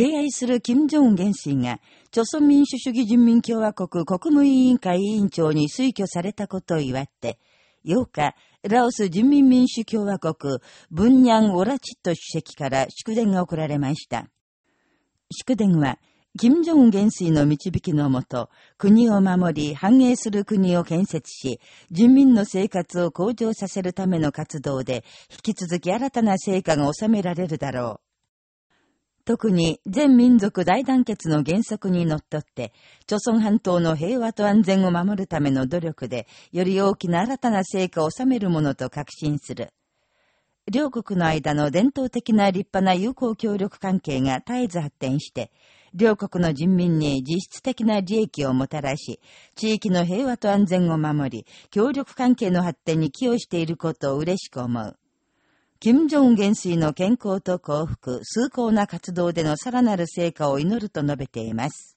敬愛する金正恩元帥が、朝鮮民主主義人民共和国国務委員会委員長に推挙されたことを祝って、8日、ラオス人民民主共和国、ブンニャン・オラチット主席から祝電が送られました。祝電は、金正恩元帥の導きのもと、国を守り、繁栄する国を建設し、人民の生活を向上させるための活動で、引き続き新たな成果が収められるだろう。特に全民族大団結の原則にのっとって、朝鮮半島の平和と安全を守るための努力で、より大きな新たな成果を収めるものと確信する。両国の間の伝統的な立派な友好協力関係が絶えず発展して、両国の人民に実質的な利益をもたらし、地域の平和と安全を守り、協力関係の発展に寄与していることを嬉しく思う。金正恩元帥の健康と幸福、崇高な活動でのさらなる成果を祈ると述べています。